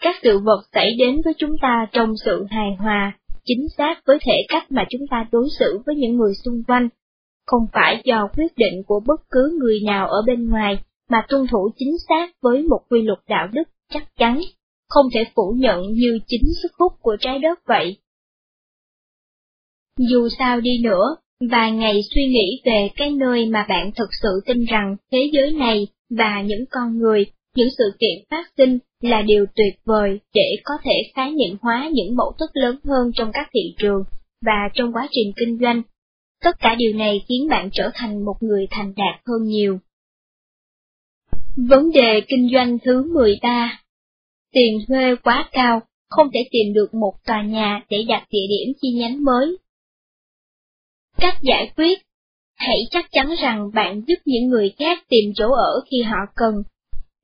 Các sự vật xảy đến với chúng ta trong sự hài hòa, chính xác với thể cách mà chúng ta đối xử với những người xung quanh, không phải do quyết định của bất cứ người nào ở bên ngoài, mà tuân thủ chính xác với một quy luật đạo đức chắc chắn, không thể phủ nhận như chính sức hút của trái đất vậy. Dù sao đi nữa, vài ngày suy nghĩ về cái nơi mà bạn thực sự tin rằng thế giới này và những con người, những sự kiện phát sinh là điều tuyệt vời để có thể khái niệm hóa những mẫu thức lớn hơn trong các thị trường và trong quá trình kinh doanh. Tất cả điều này khiến bạn trở thành một người thành đạt hơn nhiều. Vấn đề kinh doanh thứ 13 Tiền thuê quá cao, không thể tìm được một tòa nhà để đặt địa điểm chi nhánh mới Cách giải quyết Hãy chắc chắn rằng bạn giúp những người khác tìm chỗ ở khi họ cần.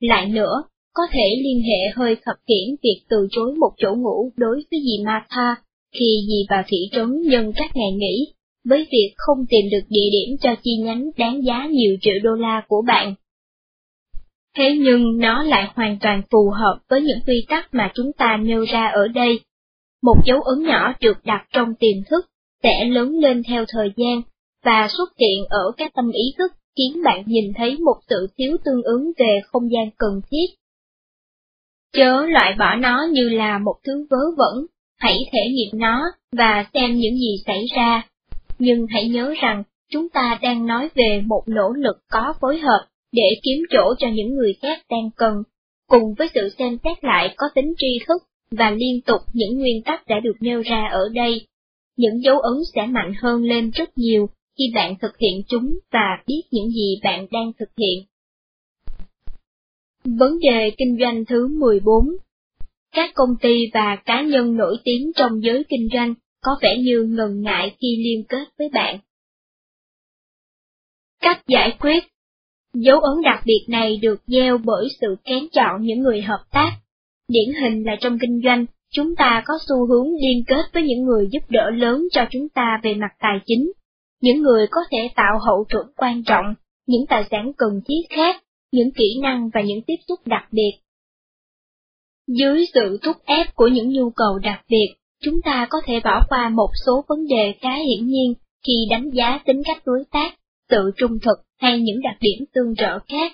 Lại nữa, có thể liên hệ hơi khập khiển việc từ chối một chỗ ngủ đối với dì Martha khi dì vào thị trấn nhân các ngày nghỉ, với việc không tìm được địa điểm cho chi nhánh đáng giá nhiều triệu đô la của bạn. Thế nhưng nó lại hoàn toàn phù hợp với những quy tắc mà chúng ta nêu ra ở đây. Một dấu ấn nhỏ được đặt trong tiềm thức sẽ lớn lên theo thời gian, và xuất hiện ở các tâm ý thức khiến bạn nhìn thấy một sự thiếu tương ứng về không gian cần thiết. Chớ loại bỏ nó như là một thứ vớ vẩn, hãy thể nghiệm nó và xem những gì xảy ra. Nhưng hãy nhớ rằng, chúng ta đang nói về một nỗ lực có phối hợp để kiếm chỗ cho những người khác đang cần, cùng với sự xem xét lại có tính tri thức và liên tục những nguyên tắc đã được nêu ra ở đây những dấu ấn sẽ mạnh hơn lên rất nhiều khi bạn thực hiện chúng và biết những gì bạn đang thực hiện. Vấn đề kinh doanh thứ 14 Các công ty và cá nhân nổi tiếng trong giới kinh doanh có vẻ như ngần ngại khi liên kết với bạn. Cách giải quyết Dấu ấn đặc biệt này được gieo bởi sự kén chọn những người hợp tác. Điển hình là trong kinh doanh, Chúng ta có xu hướng liên kết với những người giúp đỡ lớn cho chúng ta về mặt tài chính, những người có thể tạo hậu thuẫn quan trọng, những tài sản cần thiết khác, những kỹ năng và những tiếp xúc đặc biệt. Dưới sự thúc ép của những nhu cầu đặc biệt, chúng ta có thể bỏ qua một số vấn đề khá hiển nhiên khi đánh giá tính cách đối tác, sự trung thực hay những đặc điểm tương trợ khác.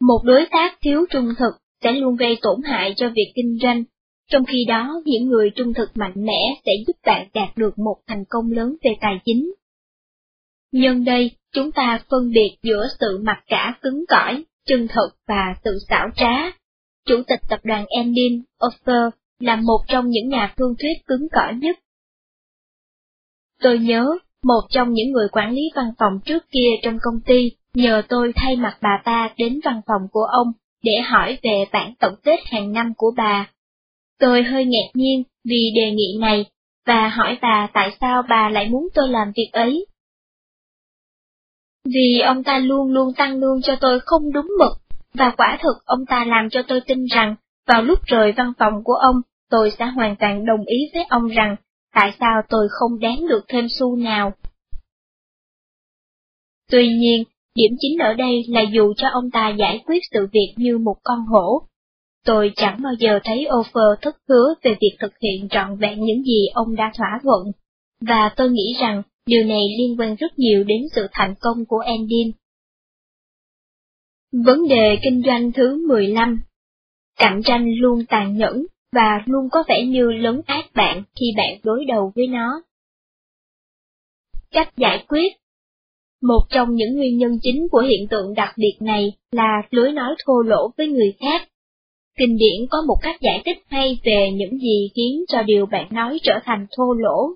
Một đối tác thiếu trung thực sẽ luôn gây tổn hại cho việc kinh doanh, trong khi đó những người trung thực mạnh mẽ sẽ giúp bạn đạt được một thành công lớn về tài chính. Nhân đây, chúng ta phân biệt giữa sự mặc cả cứng cỏi, chân thực và sự xảo trá. Chủ tịch tập đoàn Endin, Offer, là một trong những nhà thương thuyết cứng cỏi nhất. Tôi nhớ, một trong những người quản lý văn phòng trước kia trong công ty nhờ tôi thay mặt bà ta đến văn phòng của ông để hỏi về bản tổng kết hàng năm của bà. Tôi hơi ngạc nhiên vì đề nghị này, và hỏi bà tại sao bà lại muốn tôi làm việc ấy. Vì ông ta luôn luôn tăng lương cho tôi không đúng mực, và quả thực ông ta làm cho tôi tin rằng, vào lúc rời văn phòng của ông, tôi sẽ hoàn toàn đồng ý với ông rằng, tại sao tôi không đáng được thêm xu nào. Tuy nhiên, điểm chính ở đây là dù cho ông ta giải quyết sự việc như một con hổ, tôi chẳng bao giờ thấy offer thất hứa về việc thực hiện trọn vẹn những gì ông đã thỏa thuận, và tôi nghĩ rằng điều này liên quan rất nhiều đến sự thành công của Endin. Vấn đề kinh doanh thứ 15 Cạnh tranh luôn tàn nhẫn và luôn có vẻ như lấn át bạn khi bạn đối đầu với nó. Cách giải quyết một trong những nguyên nhân chính của hiện tượng đặc biệt này là lối nói thô lỗ với người khác. Kinh điển có một cách giải thích hay về những gì khiến cho điều bạn nói trở thành thô lỗ.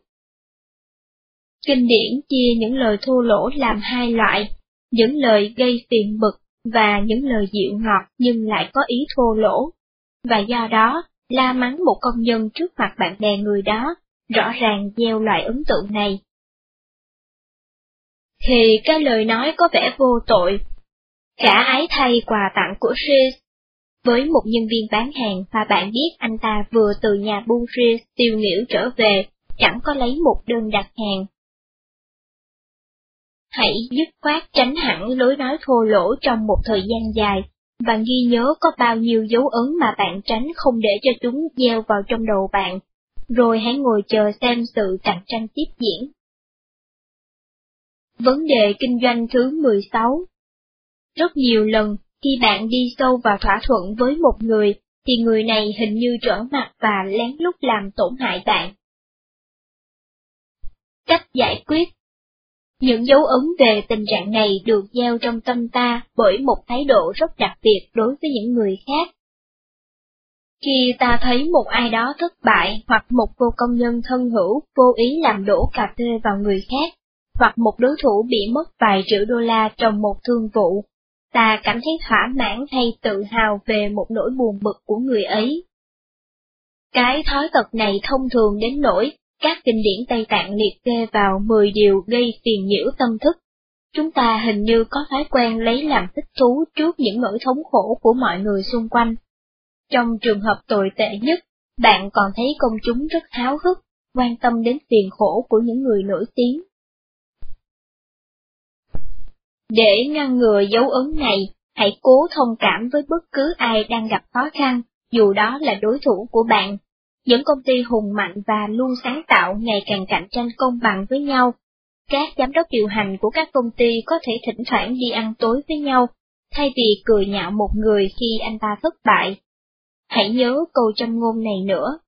Kinh điển chia những lời thô lỗ làm hai loại, những lời gây phiền bực và những lời dịu ngọt nhưng lại có ý thô lỗ. Và do đó, la mắng một công nhân trước mặt bạn bè người đó, rõ ràng gieo loại ấn tượng này. Thì cái lời nói có vẻ vô tội. Cả ái thay quà tặng của Chris. Với một nhân viên bán hàng mà bạn biết anh ta vừa từ nhà buôn Chris tiêu nghỉu trở về, chẳng có lấy một đơn đặt hàng. Hãy dứt khoát tránh hẳn lối nói thô lỗ trong một thời gian dài, và ghi nhớ có bao nhiêu dấu ấn mà bạn tránh không để cho chúng gieo vào trong đầu bạn, rồi hãy ngồi chờ xem sự cạnh tranh tiếp diễn. Vấn đề kinh doanh thứ 16 Rất nhiều lần, khi bạn đi sâu vào thỏa thuận với một người, thì người này hình như trở mặt và lén lút làm tổn hại bạn. Cách giải quyết những dấu ấn về tình trạng này được gieo trong tâm ta bởi một thái độ rất đặc biệt đối với những người khác. Khi ta thấy một ai đó thất bại hoặc một cô công nhân thân hữu vô ý làm đổ cà phê vào người khác, hoặc một đối thủ bị mất vài triệu đô la trong một thương vụ, ta cảm thấy thỏa mãn hay tự hào về một nỗi buồn bực của người ấy. Cái thói tật này thông thường đến nỗi các kinh điển Tây Tạng liệt kê vào 10 điều gây phiền nhiễu tâm thức. Chúng ta hình như có thói quen lấy làm thích thú trước những nỗi thống khổ của mọi người xung quanh. Trong trường hợp tồi tệ nhất, bạn còn thấy công chúng rất háo hức, quan tâm đến phiền khổ của những người nổi tiếng. Để ngăn ngừa dấu ấn này, hãy cố thông cảm với bất cứ ai đang gặp khó khăn, dù đó là đối thủ của bạn những công ty hùng mạnh và luôn sáng tạo ngày càng cạnh tranh công bằng với nhau. Các giám đốc điều hành của các công ty có thể thỉnh thoảng đi ăn tối với nhau, thay vì cười nhạo một người khi anh ta thất bại. Hãy nhớ câu châm ngôn này nữa.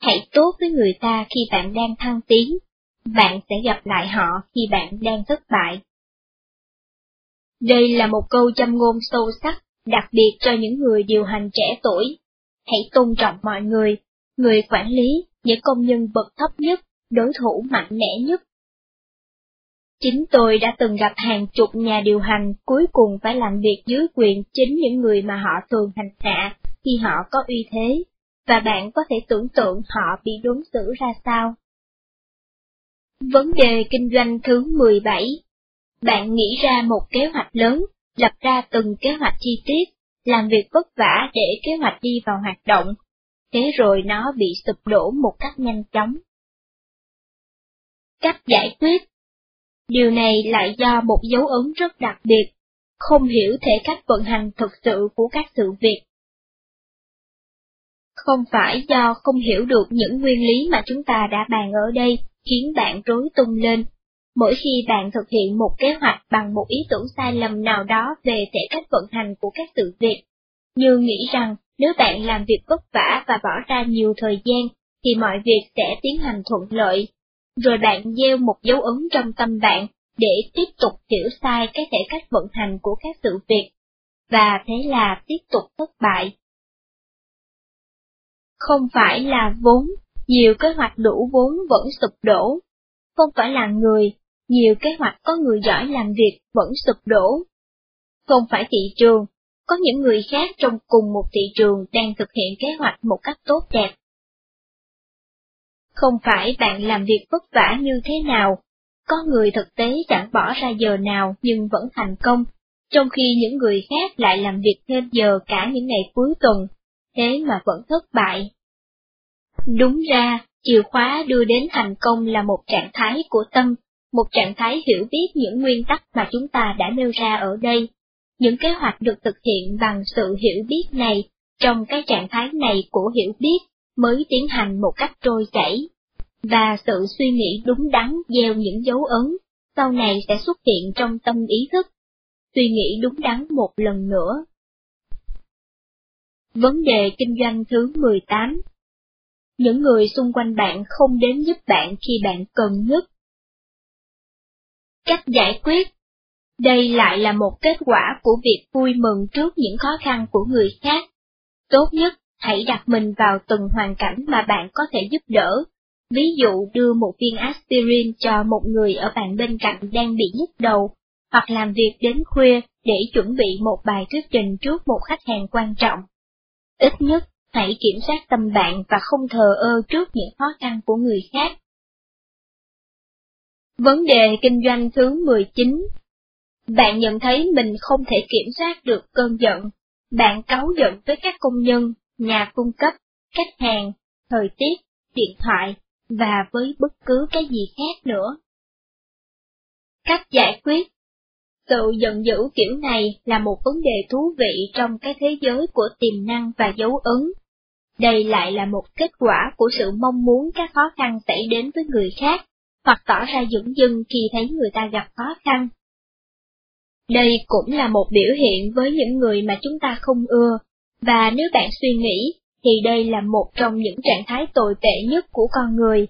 Hãy tốt với người ta khi bạn đang thăng tiến, bạn sẽ gặp lại họ khi bạn đang thất bại. Đây là một câu châm ngôn sâu sắc, đặc biệt cho những người điều hành trẻ tuổi. Hãy tôn trọng mọi người, người quản lý, những công nhân bậc thấp nhất, đối thủ mạnh mẽ nhất. Chính tôi đã từng gặp hàng chục nhà điều hành cuối cùng phải làm việc dưới quyền chính những người mà họ thường hành hạ khi họ có uy thế, và bạn có thể tưởng tượng họ bị đối xử ra sao. Vấn đề kinh doanh thứ 17 bạn nghĩ ra một kế hoạch lớn, lập ra từng kế hoạch chi tiết, làm việc vất vả để kế hoạch đi vào hoạt động, thế rồi nó bị sụp đổ một cách nhanh chóng. Cách giải quyết Điều này lại do một dấu ấn rất đặc biệt, không hiểu thể cách vận hành thực sự của các sự việc. Không phải do không hiểu được những nguyên lý mà chúng ta đã bàn ở đây khiến bạn rối tung lên. Mỗi khi bạn thực hiện một kế hoạch bằng một ý tưởng sai lầm nào đó về thể cách vận hành của các sự việc, như nghĩ rằng nếu bạn làm việc vất vả và bỏ ra nhiều thời gian, thì mọi việc sẽ tiến hành thuận lợi. Rồi bạn gieo một dấu ấn trong tâm bạn để tiếp tục hiểu sai cái thể cách vận hành của các sự việc, và thế là tiếp tục thất bại. Không phải là vốn, nhiều kế hoạch đủ vốn vẫn sụp đổ. Không phải là người, nhiều kế hoạch có người giỏi làm việc vẫn sụp đổ. Không phải thị trường, có những người khác trong cùng một thị trường đang thực hiện kế hoạch một cách tốt đẹp. Không phải bạn làm việc vất vả như thế nào, Có người thực tế chẳng bỏ ra giờ nào nhưng vẫn thành công, trong khi những người khác lại làm việc thêm giờ cả những ngày cuối tuần, thế mà vẫn thất bại. Đúng ra, chìa khóa đưa đến thành công là một trạng thái của tâm, một trạng thái hiểu biết những nguyên tắc mà chúng ta đã nêu ra ở đây. Những kế hoạch được thực hiện bằng sự hiểu biết này, trong cái trạng thái này của hiểu biết mới tiến hành một cách trôi chảy. Và sự suy nghĩ đúng đắn gieo những dấu ấn, sau này sẽ xuất hiện trong tâm ý thức. Suy nghĩ đúng đắn một lần nữa. Vấn đề kinh doanh thứ 18 Những người xung quanh bạn không đến giúp bạn khi bạn cần nhất. Cách giải quyết Đây lại là một kết quả của việc vui mừng trước những khó khăn của người khác. Tốt nhất, hãy đặt mình vào từng hoàn cảnh mà bạn có thể giúp đỡ. Ví dụ đưa một viên aspirin cho một người ở bạn bên cạnh đang bị nhức đầu, hoặc làm việc đến khuya để chuẩn bị một bài thuyết trình trước một khách hàng quan trọng. Ít nhất, hãy kiểm soát tâm bạn và không thờ ơ trước những khó khăn của người khác. Vấn đề kinh doanh thứ 19 Bạn nhận thấy mình không thể kiểm soát được cơn giận. Bạn cáu giận với các công nhân, nhà cung cấp, khách hàng, thời tiết, điện thoại, và với bất cứ cái gì khác nữa. Cách giải quyết sự giận dữ kiểu này là một vấn đề thú vị trong cái thế giới của tiềm năng và dấu ấn. Đây lại là một kết quả của sự mong muốn các khó khăn xảy đến với người khác, hoặc tỏ ra dững dưng khi thấy người ta gặp khó khăn. Đây cũng là một biểu hiện với những người mà chúng ta không ưa, và nếu bạn suy nghĩ, thì đây là một trong những trạng thái tồi tệ nhất của con người.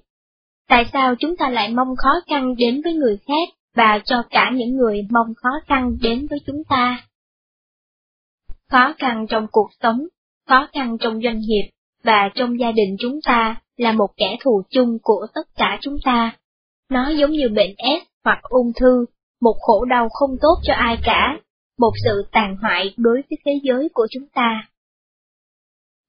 Tại sao chúng ta lại mong khó khăn đến với người khác? và cho cả những người mong khó khăn đến với chúng ta. Khó khăn trong cuộc sống, khó khăn trong doanh nghiệp và trong gia đình chúng ta là một kẻ thù chung của tất cả chúng ta. Nó giống như bệnh S hoặc ung thư, một khổ đau không tốt cho ai cả, một sự tàn hoại đối với thế giới của chúng ta.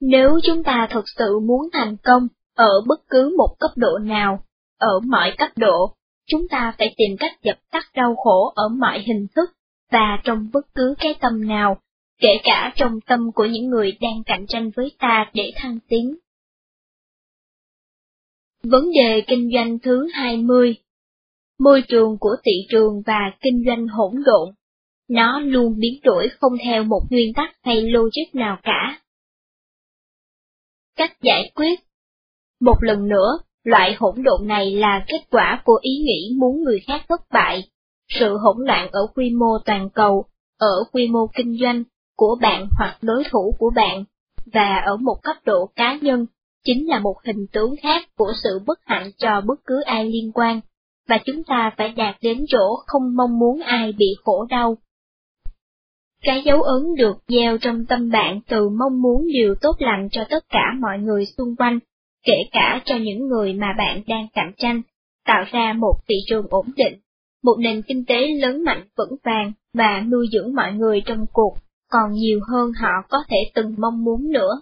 Nếu chúng ta thực sự muốn thành công ở bất cứ một cấp độ nào, ở mọi cấp độ, chúng ta phải tìm cách dập tắt đau khổ ở mọi hình thức, và trong bất cứ cái tâm nào, kể cả trong tâm của những người đang cạnh tranh với ta để thăng tiến. Vấn đề kinh doanh thứ 20 Môi trường của thị trường và kinh doanh hỗn độn. Nó luôn biến đổi không theo một nguyên tắc hay logic nào cả. Cách giải quyết Một lần nữa, Loại hỗn độn này là kết quả của ý nghĩ muốn người khác thất bại, sự hỗn loạn ở quy mô toàn cầu, ở quy mô kinh doanh của bạn hoặc đối thủ của bạn, và ở một cấp độ cá nhân, chính là một hình tướng khác của sự bất hạnh cho bất cứ ai liên quan, và chúng ta phải đạt đến chỗ không mong muốn ai bị khổ đau. Cái dấu ấn được gieo trong tâm bạn từ mong muốn điều tốt lành cho tất cả mọi người xung quanh, kể cả cho những người mà bạn đang cạnh tranh, tạo ra một thị trường ổn định, một nền kinh tế lớn mạnh vững vàng và nuôi dưỡng mọi người trong cuộc, còn nhiều hơn họ có thể từng mong muốn nữa.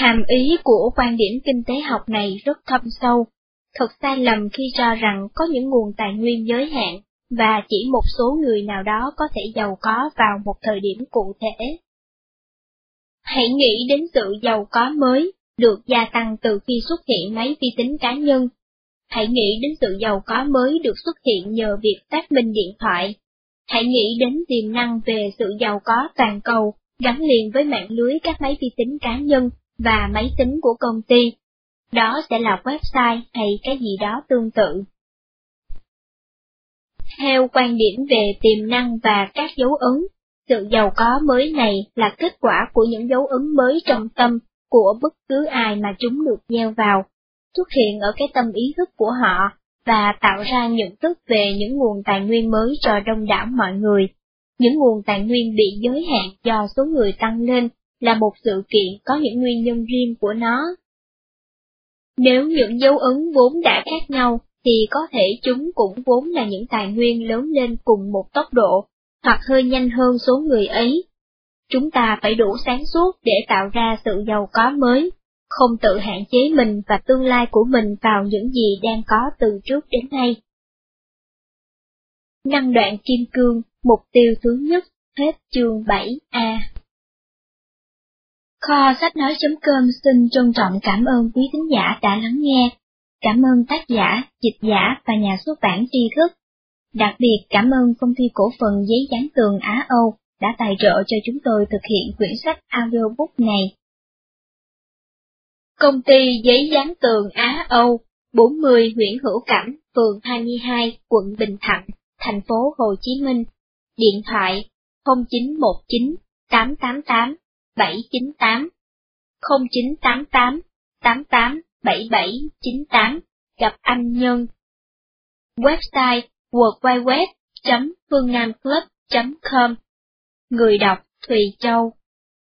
Hàm ý của quan điểm kinh tế học này rất thâm sâu, thật sai lầm khi cho rằng có những nguồn tài nguyên giới hạn, và chỉ một số người nào đó có thể giàu có vào một thời điểm cụ thể. Hãy nghĩ đến sự giàu có mới, được gia tăng từ khi xuất hiện máy vi tính cá nhân. Hãy nghĩ đến sự giàu có mới được xuất hiện nhờ việc phát minh điện thoại. Hãy nghĩ đến tiềm năng về sự giàu có toàn cầu gắn liền với mạng lưới các máy vi tính cá nhân và máy tính của công ty. Đó sẽ là website hay cái gì đó tương tự. Theo quan điểm về tiềm năng và các dấu ấn, sự giàu có mới này là kết quả của những dấu ấn mới trong tâm của bất cứ ai mà chúng được gieo vào, xuất hiện ở cái tâm ý thức của họ và tạo ra nhận thức về những nguồn tài nguyên mới cho đông đảo mọi người. Những nguồn tài nguyên bị giới hạn do số người tăng lên là một sự kiện có những nguyên nhân riêng của nó. Nếu những dấu ấn vốn đã khác nhau, thì có thể chúng cũng vốn là những tài nguyên lớn lên cùng một tốc độ, hoặc hơi nhanh hơn số người ấy, Chúng ta phải đủ sáng suốt để tạo ra sự giàu có mới, không tự hạn chế mình và tương lai của mình vào những gì đang có từ trước đến nay. Năng đoạn kim cương, mục tiêu thứ nhất, hết chương 7A. Kho sách nói.com xin trân trọng cảm ơn quý thính giả đã lắng nghe. Cảm ơn tác giả, dịch giả và nhà xuất bản tri thức. Đặc biệt cảm ơn công ty cổ phần giấy dán tường Á Âu đã tài trợ cho chúng tôi thực hiện quyển sách audiobook này. Công ty giấy dán tường Á Âu, 40 Nguyễn Hữu Cảnh, phường 22, quận Bình Thạnh, thành phố Hồ Chí Minh. Điện thoại 0919 888 798 0988 88 7798 gặp anh Nhân. Website www.quanaiweb.com Người đọc Thùy Châu.